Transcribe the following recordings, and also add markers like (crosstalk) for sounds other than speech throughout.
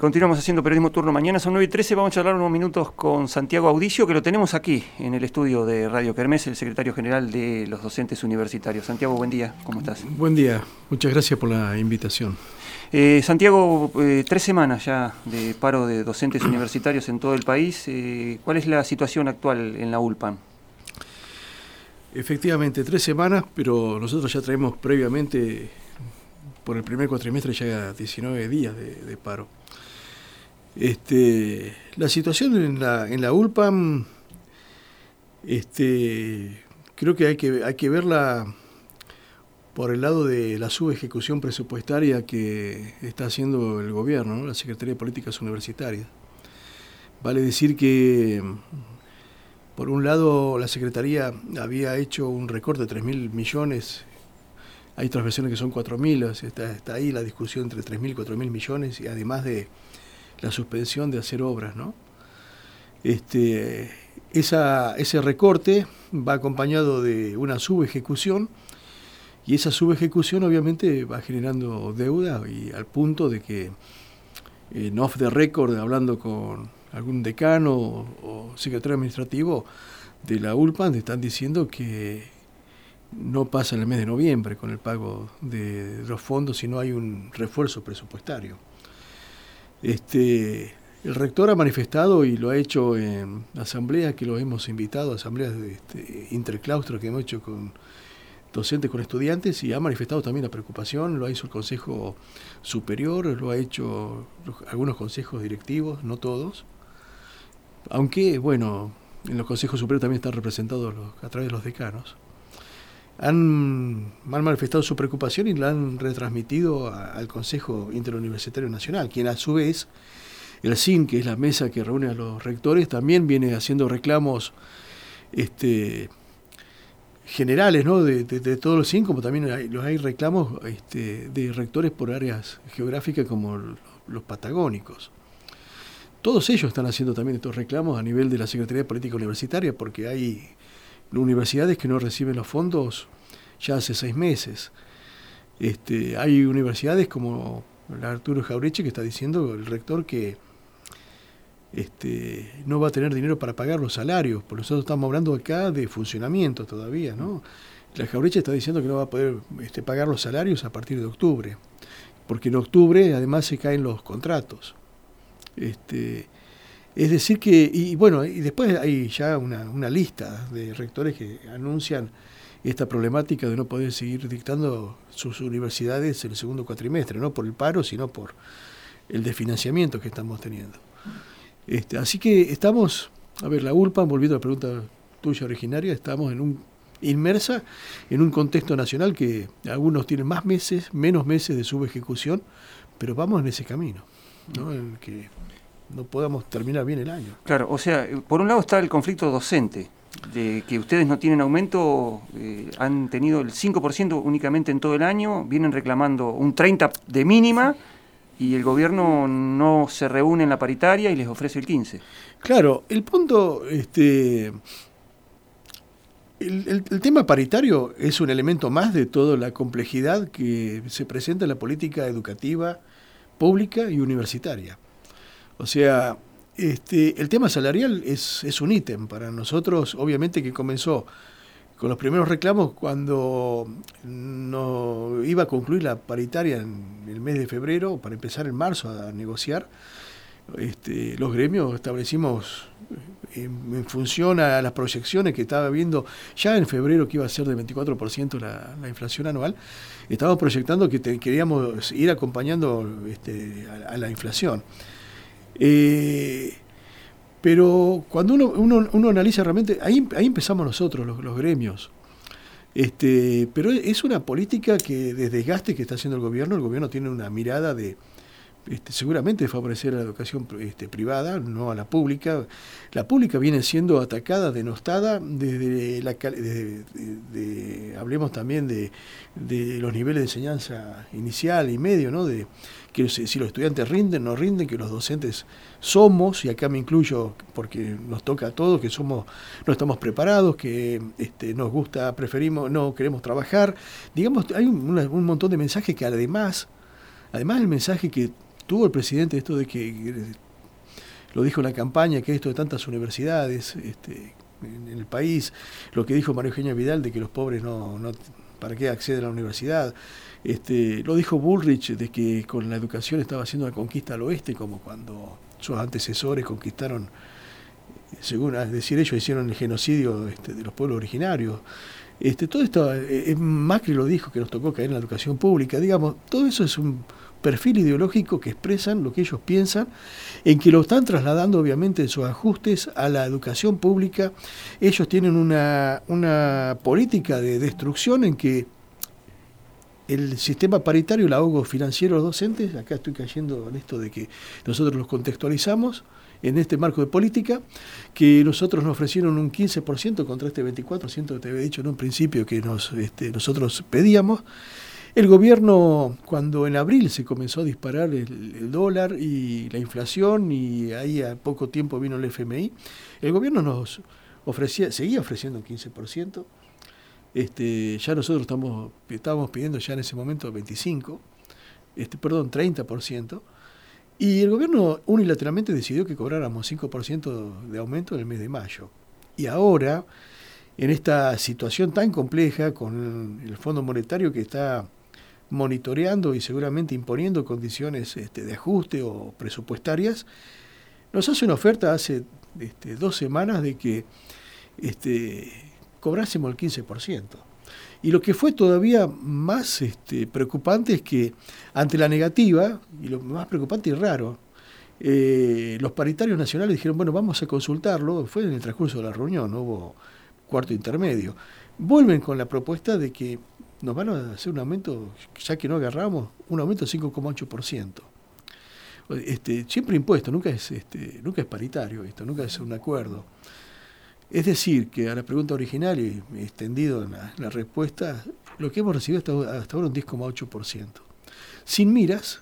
continuamos haciendo periodismo turno mañana, son 9 y 13, vamos a charlar unos minutos con Santiago Audicio, que lo tenemos aquí en el estudio de Radio Kermés, el secretario general de los docentes universitarios. Santiago, buen día, ¿cómo estás? Buen día, muchas gracias por la invitación. Eh, Santiago, eh, tres semanas ya de paro de docentes universitarios en todo el país. Eh, ¿Cuál es la situación actual en la ULPAM? Efectivamente, tres semanas, pero nosotros ya traemos previamente, por el primer cuatrimestre, ya 19 días de, paro. Este, la situación en la, en la ULPAM, este, creo que hay que, hay que verla por el lado de la subejecución presupuestaria que está haciendo el gobierno, la Secretaría de Políticas Universitarias. Vale decir que, por un lado, la Secretaría había hecho un recorte de 3.000 millones, hay otras versiones que son 4.000, está, está ahí la discusión entre 3.000 y 4.000 millones, y además de la suspensión de hacer obras. ¿no? Este, ese recorte va acompañado de una subejecución, y esa subejecución obviamente va generando deuda y al punto de que en off the record, hablando con algún decano o, secretario administrativo de la ULPAN, están diciendo que no pasa en el mes de noviembre con el pago de los fondos si no hay un refuerzo presupuestario. Este, el rector ha manifestado y lo ha hecho en asambleas que lo hemos invitado, asambleas de este, interclaustro que hemos hecho con docentes con estudiantes y ha manifestado también la preocupación, lo ha hecho el Consejo Superior, lo ha hecho algunos consejos directivos, no todos, aunque, bueno, en los consejos superiores también están representados a través de los decanos. Han, manifestado su preocupación y la han retransmitido al Consejo Interuniversitario Nacional, quien a su vez, el CIN, que es la mesa que reúne a los rectores, también viene haciendo reclamos este, generales ¿no? de, todos los cinco, como también hay, los hay reclamos este, de rectores por áreas geográficas como los patagónicos. Todos ellos están haciendo también estos reclamos a nivel de la Secretaría de Política Universitaria, porque hay universidades que no reciben los fondos ya hace seis meses. Este, hay universidades como la Arturo Jaureche que está diciendo el rector que este, no va a tener dinero para pagar los salarios, por nosotros estamos hablando acá de funcionamiento todavía, ¿no? La Jaureche está diciendo que no va a poder este, pagar los salarios a partir de octubre, porque en octubre además se caen los contratos. Es decir que, y bueno, y después hay ya una, lista de rectores que anuncian esta problemática de no poder seguir dictando sus universidades en el segundo cuatrimestre, no por el paro, sino por el desfinanciamiento que estamos teniendo. Este, así que estamos, a ver, la ULPA, volviendo a la pregunta tuya originaria, estamos en un inmersa en un contexto nacional que algunos tienen más meses, menos meses de subejecución, pero vamos en ese camino, ¿no? En que no podamos terminar bien el año. Claro, o sea, por un lado está el conflicto docente, de que ustedes no tienen aumento, eh, han tenido el 5% únicamente en todo el año, vienen reclamando un 30% de mínima y el gobierno no se reúne en la paritaria y les ofrece el 15. Claro, el punto, este, el, tema paritario es un elemento más de toda la complejidad que se presenta en la política educativa pública y universitaria. O sea, este, el tema salarial es, es un ítem para nosotros, obviamente que comenzó con los primeros reclamos cuando no iba a concluir la paritaria en el mes de febrero, para empezar en marzo a negociar, este, los gremios establecimos en, función a las proyecciones que estaba viendo ya en febrero que iba a ser de 24% la, la, inflación anual, estábamos proyectando que queríamos ir acompañando este, a, la inflación. Eh, pero cuando uno, uno, analiza realmente, ahí, ahí empezamos nosotros, los, gremios. Este, pero es una política que de desgaste que está haciendo el gobierno, el gobierno tiene una mirada de, este, seguramente favorecer a la educación este, privada, no a la pública. La pública viene siendo atacada, denostada, desde la hablemos también de, los niveles de enseñanza inicial y medio, ¿no? de que si los estudiantes rinden, no rinden, que los docentes somos, y acá me incluyo porque nos toca a todos, que somos, no estamos preparados, que este, nos gusta, preferimos, no queremos trabajar. Digamos, hay un, montón de mensajes que además, además el mensaje que tuvo el presidente esto de que, lo dijo en la campaña, que esto de tantas universidades este, en, el país, lo que dijo María Eugenia Vidal de que los pobres no, no para qué acceden a la universidad, este, lo dijo Bullrich de que con la educación estaba haciendo una conquista al oeste, como cuando sus antecesores conquistaron, según decir ellos, hicieron el genocidio este, de los pueblos originarios. Este, todo esto, eh, Macri lo dijo, que nos tocó caer en la educación pública, digamos, todo eso es un perfil ideológico que expresan lo que ellos piensan, en que lo están trasladando obviamente sus ajustes a la educación pública. Ellos tienen una, una política de destrucción en que el sistema paritario, el ahogo financiero de los docentes, acá estoy cayendo en esto de que nosotros los contextualizamos en este marco de política, que nosotros nos ofrecieron un 15% contra este 24% que te había dicho en un principio que nos, este, nosotros pedíamos. El gobierno, cuando en abril se comenzó a disparar el, dólar y la inflación, y ahí a poco tiempo vino el FMI, el gobierno nos ofrecía, seguía ofreciendo un 15%. Este, ya nosotros estamos, estábamos pidiendo ya en ese momento 25, este, perdón, 30%. Y el gobierno unilateralmente decidió que cobráramos 5% de aumento en el mes de mayo. Y ahora, en esta situación tan compleja, con el Fondo Monetario que está monitoreando y seguramente imponiendo condiciones este, de ajuste o presupuestarias, nos hace una oferta hace este, dos semanas de que este, cobrásemos el 15%. Y lo que fue todavía más preocupante es que ante la negativa, y lo más preocupante y raro, eh, los paritarios nacionales dijeron, bueno, vamos a consultarlo, fue en el transcurso de la reunión, no hubo cuarto intermedio. Vuelven con la propuesta de que nos van a hacer un aumento, ya que no agarramos, un aumento de 5,8%. Este, siempre impuesto, nunca es, este, nunca es paritario esto, nunca es un acuerdo. Es decir, que a la pregunta original y extendido en la, respuesta, lo que hemos recibido hasta, hasta ahora un 10,8%. Sin miras,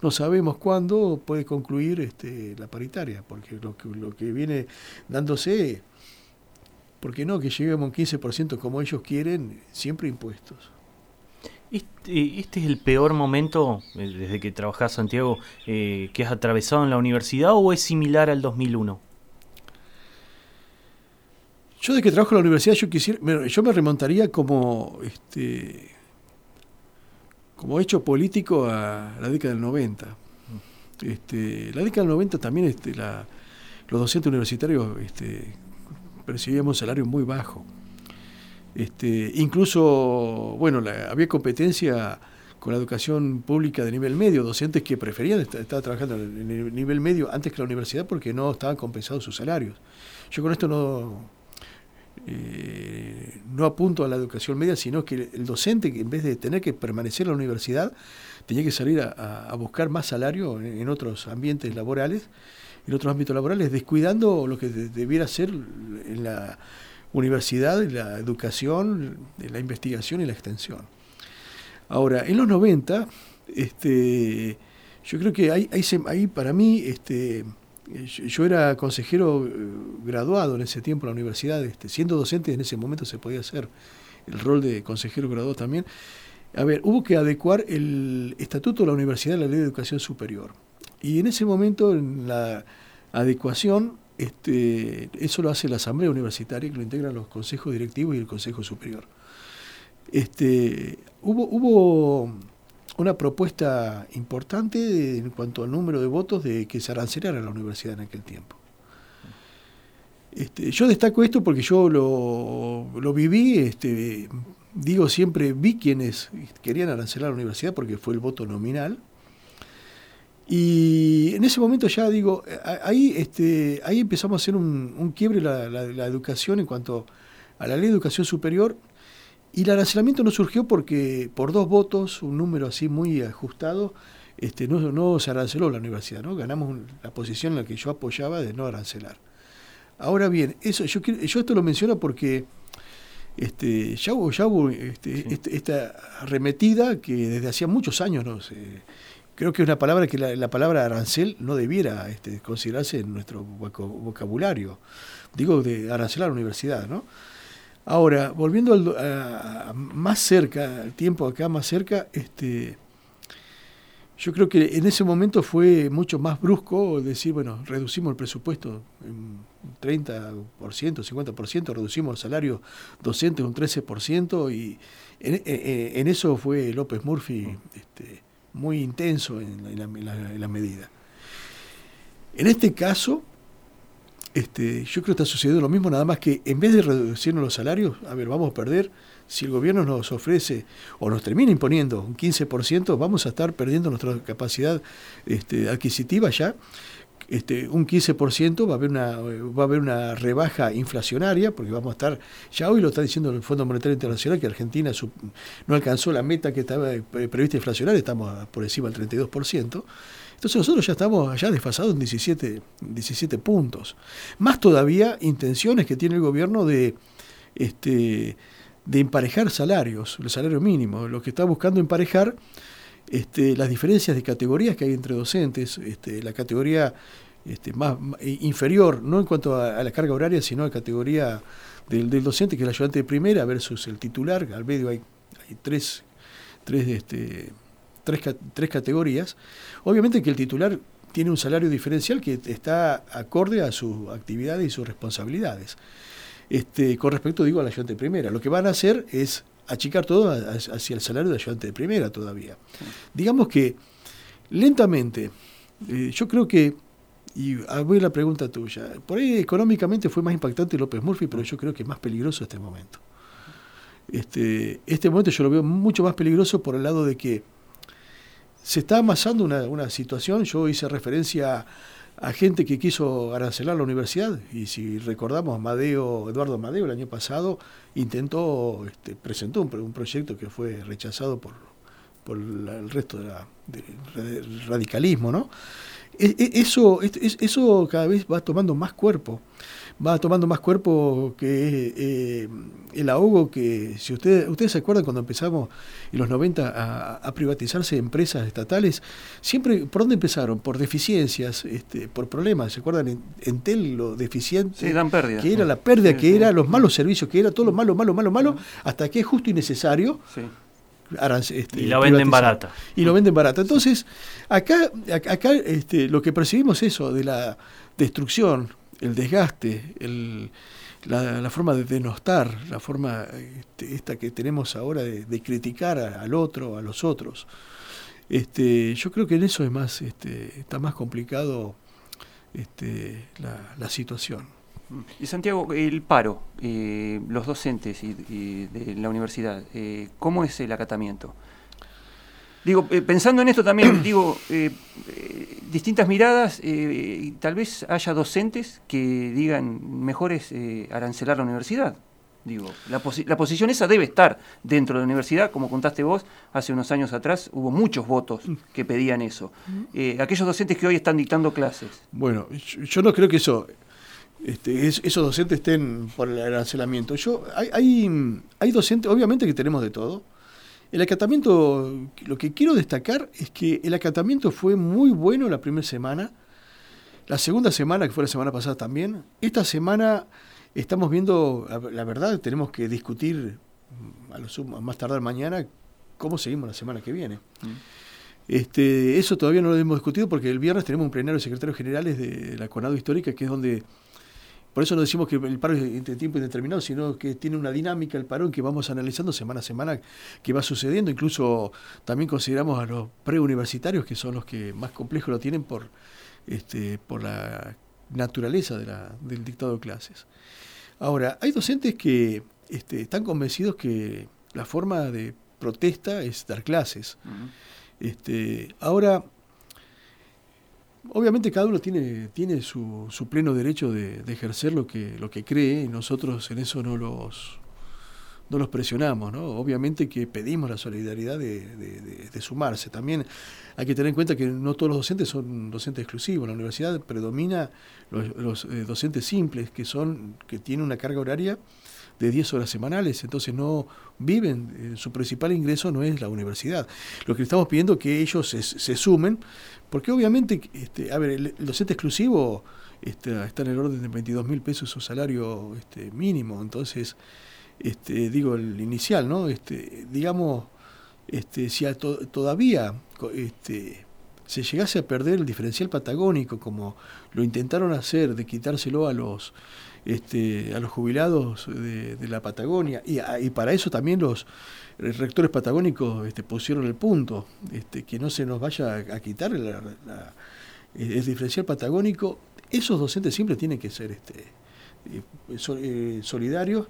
no sabemos cuándo puede concluir este, la paritaria, porque lo que, lo que viene dándose, ¿por qué no? Que lleguemos a un 15% como ellos quieren, siempre impuestos. Este, este, es el peor momento, eh, desde que trabajás, Santiago, eh, que has atravesado en la universidad o es similar al 2001? Yo de que trabajo en la universidad, yo quisiera, yo me remontaría como este como hecho político a la década del 90. Este, la década del 90 también este, la, los docentes universitarios este, percibíamos un salario muy bajo. Este, incluso, bueno, había competencia con la educación pública de nivel medio, docentes que preferían estar, trabajando en el nivel medio antes que la universidad porque no estaban compensados sus salarios. Yo con esto no, eh, no apunto a la educación media, sino que el docente, en vez de tener que permanecer en la universidad, tenía que salir a, buscar más salario en, otros ambientes laborales, en otros ámbitos laborales, descuidando lo que debiera ser en la universidad, la educación, la investigación y la extensión. Ahora, en los 90, este, yo creo que ahí, para mí este, yo era consejero eh, graduado en ese tiempo en la universidad, este, siendo docente en ese momento se podía hacer el rol de consejero graduado también. A ver, hubo que adecuar el estatuto de la universidad a la ley de educación superior. Y en ese momento, en la adecuación, este, eso lo hace la Asamblea Universitaria, que lo integran los consejos directivos y el Consejo Superior. Este, hubo, una propuesta importante en cuanto al número de votos de que se arancelara la universidad en aquel tiempo. Este, yo destaco esto porque yo lo, viví, digo siempre, vi quienes querían arancelar la universidad porque fue el voto nominal. Y en ese momento ya digo, ahí, este, ahí empezamos a hacer un, un quiebre la, la educación en cuanto a la ley de educación superior y el arancelamiento no surgió porque por dos votos, un número así muy ajustado, este, no, no se aranceló la universidad, ¿no? Ganamos la posición en la que yo apoyaba de no arancelar. Ahora bien, eso yo, yo esto lo menciono porque este, ya hubo, ya hubo este, este, esta arremetida que desde hacía muchos años no creo que es una palabra que la, la palabra arancel no debiera este, considerarse en nuestro vocabulario. Digo de arancelar la universidad, ¿no? Ahora, volviendo al, más cerca, al tiempo acá más cerca, este, yo creo que en ese momento fue mucho más brusco decir, bueno, reducimos el presupuesto en 30%, 50%, reducimos el salario docente un 13% y en, eso fue López Murphy este, muy intenso en la, medida. En este caso, este, yo creo que está sucediendo lo mismo, nada más que en vez de reducirnos los salarios, a ver, vamos a perder si el gobierno nos ofrece o nos termina imponiendo un 15%, vamos a estar perdiendo nuestra capacidad este, adquisitiva ya. Este, un 15% va a haber una va a haber una rebaja inflacionaria porque vamos a estar ya hoy lo está diciendo el Fondo Monetario Internacional que Argentina no alcanzó la meta que estaba prevista inflacionaria estamos por encima del 32% entonces nosotros ya estamos allá desfasados en 17 17 puntos. Más todavía intenciones que tiene el gobierno de este de emparejar salarios, el salario mínimo, lo que está buscando emparejar este, las diferencias de categorías que hay entre docentes, este, la categoría este, más, inferior, no en cuanto a, la carga horaria, sino a la categoría del, docente, que es el ayudante de primera, versus el titular, al medio hay, tres, tres, tres, categorías. Obviamente que el titular tiene un salario diferencial que está acorde a sus actividades y sus responsabilidades. Con respecto, digo, al ayudante de primera. Lo que van a hacer es achicar todo hacia el salario de ayudante de primera todavía. Digamos que lentamente, eh, yo creo que, y voy a la pregunta tuya, por ahí económicamente fue más impactante López Murphy, pero yo creo que es más peligroso este momento. Este, este momento yo lo veo mucho más peligroso por el lado de que se está amasando una, una situación, yo hice referencia a gente que quiso arancelar la universidad. Y si recordamos, Madeo, Eduardo Madeo el año pasado intentó, este, presentó un, proyecto que fue rechazado por, por el resto del radicalismo, ¿no? E, e, eso, eso cada vez va tomando más cuerpo va tomando más cuerpo que eh, el ahogo que, si ustedes, ustedes se acuerdan cuando empezamos en los 90 a, privatizarse empresas estatales, siempre, ¿por dónde empezaron? Por deficiencias, este, por problemas, ¿se acuerdan? En, Entel lo deficiente, dan que era la pérdida, que era los malos servicios, que era todo lo malo, malo, malo, malo, hasta que es justo y necesario. Este, y lo venden barata. Y lo venden barata. Entonces, acá, acá este, lo que percibimos es eso, de la destrucción, el desgaste, el, la, forma de denostar, la forma este, esta que tenemos ahora de, criticar al otro, a los otros. Este, yo creo que en eso es más, este, está más complicado este, la, situación. Y Santiago, el paro, eh, los docentes y, de la universidad, eh, ¿cómo es el acatamiento? Digo, eh, pensando en esto también, (clears throat) digo, eh, eh, distintas miradas, tal vez haya docentes que digan, mejor es arancelar la universidad. Digo, la, la, posición esa debe estar dentro de la universidad, como contaste vos, hace unos años atrás hubo muchos votos que pedían eso. aquellos docentes que hoy están dictando clases. Bueno, yo no creo que eso, este, esos docentes estén por el arancelamiento. Yo, hay, hay, hay docentes, obviamente que tenemos de todo, el acatamiento, lo que quiero destacar es que el acatamiento fue muy bueno la primera semana, la segunda semana, que fue la semana pasada también. Esta semana estamos viendo, la verdad, tenemos que discutir a lo más tardar mañana cómo seguimos la semana que viene. Mm. Este, eso todavía no lo hemos discutido porque el viernes tenemos un plenario de secretarios generales de la Conado Histórica, que es donde por eso no decimos que el paro es de tiempo indeterminado, sino que tiene una dinámica el parón que vamos analizando semana a semana que va sucediendo. Incluso también consideramos a los preuniversitarios, que son los que más complejo lo tienen por, este, por la naturaleza de la, del dictado de clases. Ahora, hay docentes que este, están convencidos que la forma de protesta es dar clases. este, ahora, Obviamente cada uno tiene, tiene su, su pleno derecho de, ejercer lo que, lo que cree y nosotros en eso no los, no los presionamos, ¿no? Obviamente que pedimos la solidaridad de, sumarse. También hay que tener en cuenta que no todos los docentes son docentes exclusivos. La universidad predomina los, los eh, docentes simples, que son, que tienen una carga horaria de 10 horas semanales, entonces no viven, eh, su principal ingreso no es la universidad. Lo que estamos pidiendo es que ellos se, sumen, porque obviamente, este, a ver, el, docente exclusivo está, está, en el orden de 22 mil pesos su salario este, mínimo, entonces, este, digo, el inicial, ¿no? Este, digamos, este, si todavía este, se llegase a perder el diferencial patagónico, como lo intentaron hacer, de quitárselo a los, este, a los jubilados de, la Patagonia, y, para eso también los rectores patagónicos este, pusieron el punto, este, que no se nos vaya a, quitar el diferencial patagónico, esos docentes siempre tienen que ser este, eh, eh, solidarios,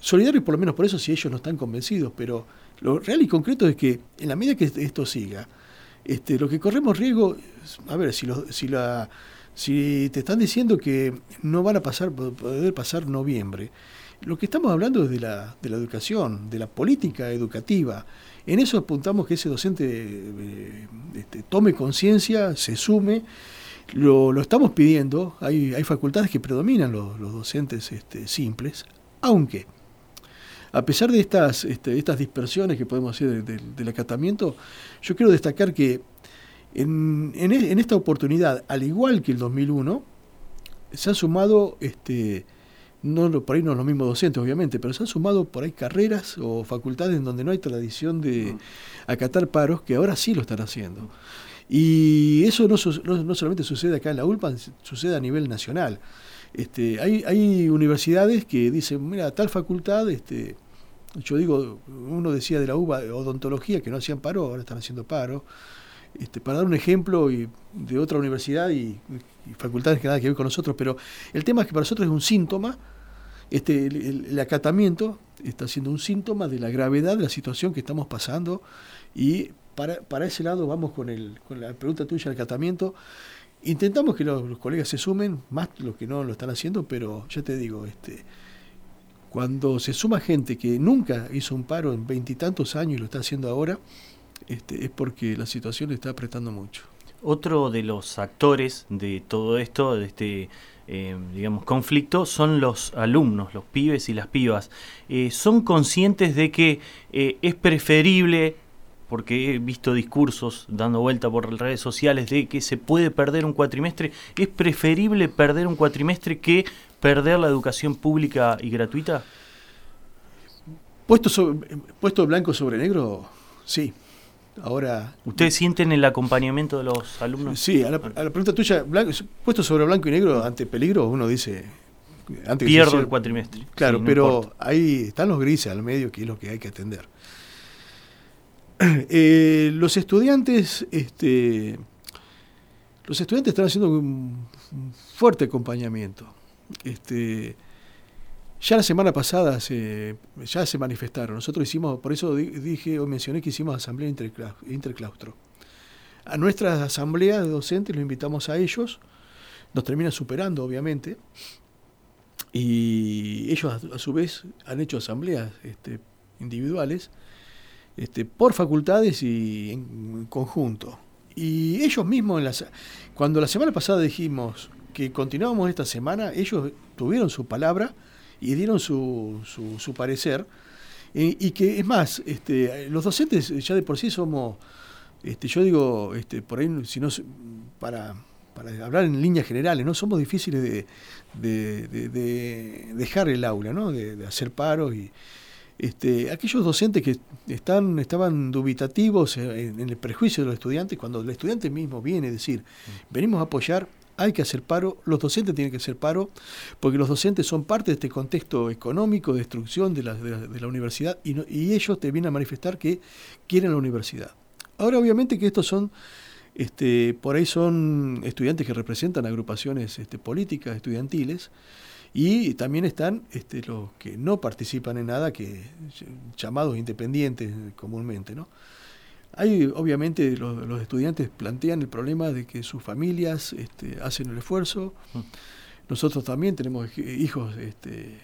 solidarios por lo menos por eso si ellos no están convencidos, pero lo real y concreto es que en la medida que esto siga, este, lo que corremos riesgo, a ver, si, si, la, si te están diciendo que no van a pasar, poder pasar noviembre, lo que estamos hablando es de la, de la educación, de la política educativa. En eso apuntamos que ese docente eh, este, tome conciencia, se sume. Lo, lo, estamos pidiendo, hay, hay facultades que predominan los, los docentes este, simples, aunque a pesar de estas, este, estas dispersiones que podemos hacer del acatamiento, yo quiero destacar que en, e, en, esta oportunidad, al igual que el 2001, se han sumado, este, no, por ahí no los mismos docentes obviamente, pero se han sumado por ahí carreras o facultades en donde no hay tradición de mm. acatar paros, que ahora sí lo están haciendo. Y eso no, no, solamente sucede acá en la ULPA, sucede a nivel nacional. Este, hay, hay universidades que dicen, mira, tal facultad, este, yo digo, uno decía de la UBA, odontología, que no hacían paro, ahora están haciendo paro. Este, para dar un ejemplo y de otra universidad y, facultades que nada que ver con nosotros, pero el tema es que para nosotros es un síntoma, este, el, acatamiento está siendo un síntoma de la gravedad de la situación que estamos pasando y para, para ese lado vamos con, el, con la pregunta tuya del acatamiento. Intentamos que los, colegas se sumen, más los que no lo están haciendo, pero ya te digo, este, cuando se suma gente que nunca hizo un paro en veintitantos años y lo está haciendo ahora, este, es porque la situación está apretando mucho. Otro de los actores de todo esto, de este eh, digamos, conflicto, son los alumnos, los pibes y las pibas. Eh, ¿Son conscientes de que eh, es preferible porque he visto discursos dando vuelta por redes sociales de que se puede perder un cuatrimestre. ¿Es preferible perder un cuatrimestre que perder la educación pública y gratuita? Puesto, puesto blanco sobre negro, sí. Ahora. ¿Ustedes sienten el acompañamiento de los alumnos? Sí, a la, pregunta tuya, puesto sobre blanco y negro ante peligro, uno dice. Antes Pierdo el cuatrimestre. Claro, pero ahí están los grises al medio, que es lo que hay que atender. (clears throat) Eh, los estudiantes, este, los estudiantes están haciendo un, fuerte acompañamiento. Este, ya la semana pasada se, ya se manifestaron. Nosotros hicimos, por eso dije o mencioné que hicimos asamblea interclaustro. A nuestra asamblea de docentes los invitamos a ellos, nos terminan superando obviamente, y ellos a, su vez han hecho asambleas este, individuales este, por facultades y en conjunto. Y ellos mismos, en cuando la semana pasada dijimos que continuábamos esta semana, ellos tuvieron su palabra y dieron su, su, parecer. y que es más, este, los docentes ya de por sí somos, este, yo digo, este, por ahí, si no, para, para hablar en líneas generales, no somos difíciles de, de, dejar el aula, ¿no? de, hacer paros y, este, aquellos docentes que están, estaban dubitativos en, el prejuicio de los estudiantes, cuando el estudiante mismo viene a decir, venimos a apoyar, hay que hacer paro, los docentes tienen que hacer paro, porque los docentes son parte de este contexto económico, de destrucción de la, universidad, y, y, ellos te vienen a manifestar que quieren la universidad. Ahora, obviamente que estos son, este, por ahí son estudiantes que representan agrupaciones este, políticas, estudiantiles, y también están este, los que no participan en nada, que llamados independientes comúnmente. ¿no? Hay, obviamente, los, estudiantes plantean el problema de que sus familias este, hacen el esfuerzo. Mm. Nosotros también tenemos hijos, este,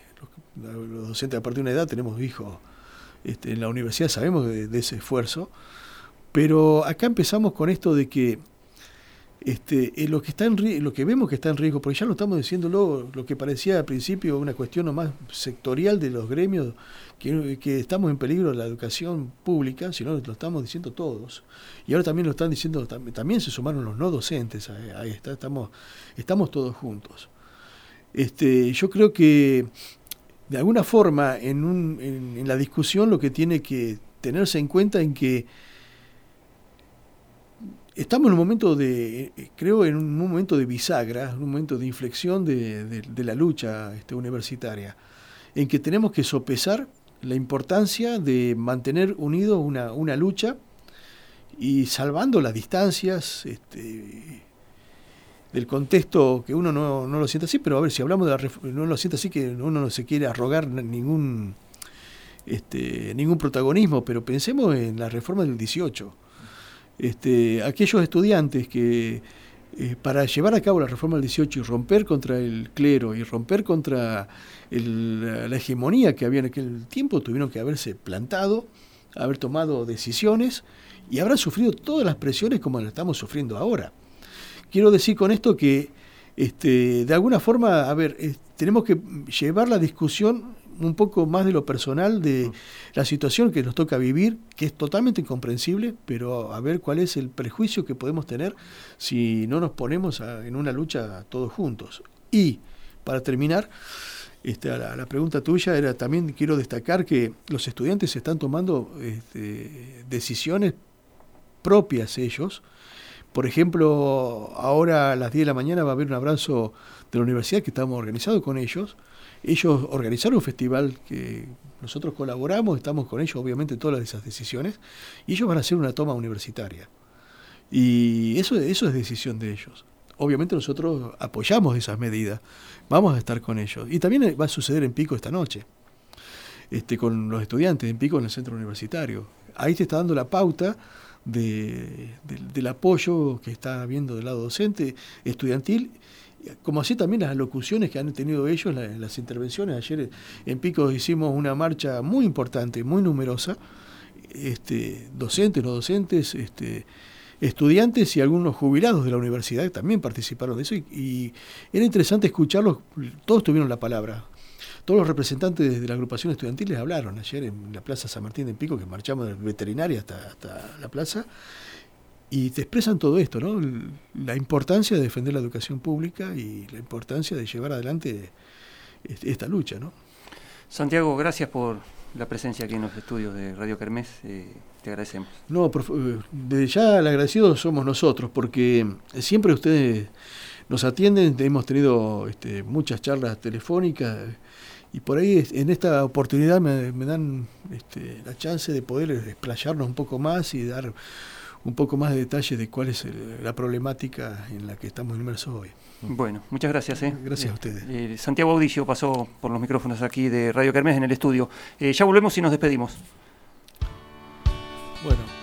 los, docentes a partir de una edad tenemos hijos este, en la universidad, sabemos de ese esfuerzo. Pero acá empezamos con esto de que este, lo que está en lo que vemos que está en riesgo, porque ya lo estamos diciendo luego, lo que parecía al principio una cuestión más sectorial de los gremios, que, estamos en peligro de la educación pública, sino lo estamos diciendo todos. Y ahora también lo están diciendo, también se sumaron los no docentes, ahí estamos, estamos todos juntos. Este, yo creo que de alguna forma en, un, en la discusión lo que tiene que tenerse en cuenta en que estamos en un momento de, creo, en un momento de bisagra, un momento de inflexión de, la lucha este, universitaria, en que tenemos que sopesar la importancia de mantener unido una, una lucha y salvando las distancias este, del contexto que uno no, no, lo siente así, pero a ver, si hablamos de la no lo siente así que uno no se quiere arrogar ningún este, ningún protagonismo, pero pensemos en la reforma del 18. Este, aquellos estudiantes que eh, para llevar a cabo la reforma del 18 y romper contra el clero y romper contra la hegemonía que había en aquel tiempo, tuvieron que haberse plantado, haber tomado decisiones y habrán sufrido todas las presiones como las estamos sufriendo ahora. Quiero decir con esto que este, de alguna forma, a ver, tenemos que llevar la discusión un poco más de lo personal de la situación que nos toca vivir, que es totalmente incomprensible, pero a ver cuál es el prejuicio que podemos tener si no nos ponemos en una lucha todos juntos. Y, para terminar, este, a la, pregunta tuya era también quiero destacar que los estudiantes están tomando este, decisiones propias ellos. Por ejemplo, ahora a las 10 de la mañana va a haber un abrazo de la universidad que estamos organizando con ellos. Ellos organizaron un festival que nosotros colaboramos, estamos con ellos obviamente en todas esas decisiones, y ellos van a hacer una toma universitaria. Y eso, eso es decisión de ellos. Obviamente nosotros apoyamos esas medidas, vamos a estar con ellos. Y también va a suceder en Pico esta noche, este, con los estudiantes en Pico en el centro universitario. Ahí se está dando la pauta del apoyo que está habiendo del lado docente, estudiantil, como así también las locuciones que han tenido ellos, en las intervenciones. Ayer en Pico hicimos una marcha muy importante, muy numerosa, este, docentes, no docentes, este, estudiantes y algunos jubilados de la universidad también participaron de eso y era interesante escucharlos, todos tuvieron la palabra, todos los representantes de la agrupación estudiantil les hablaron ayer en la Plaza San Martín de Pico, que marchamos de veterinaria hasta la plaza, y te expresan todo esto, ¿no? La importancia de defender la educación pública y la importancia de llevar adelante esta lucha, ¿no? Santiago, gracias por la presencia aquí en los estudios de Radio Kermés. Eh, te agradecemos. No, eh, desde ya el agradecido somos nosotros, porque siempre ustedes nos atienden, hemos tenido este, muchas charlas telefónicas y por ahí en esta oportunidad me, dan este, la chance de poder explayarnos un poco más y dar un poco más de detalle de cuál es la problemática en la que estamos inmersos hoy. Bueno, muchas gracias. ¿eh? Gracias a ustedes. Eh, Santiago Audicio pasó por los micrófonos aquí de Radio Kermés en el estudio. Eh, ya volvemos y nos despedimos. Bueno.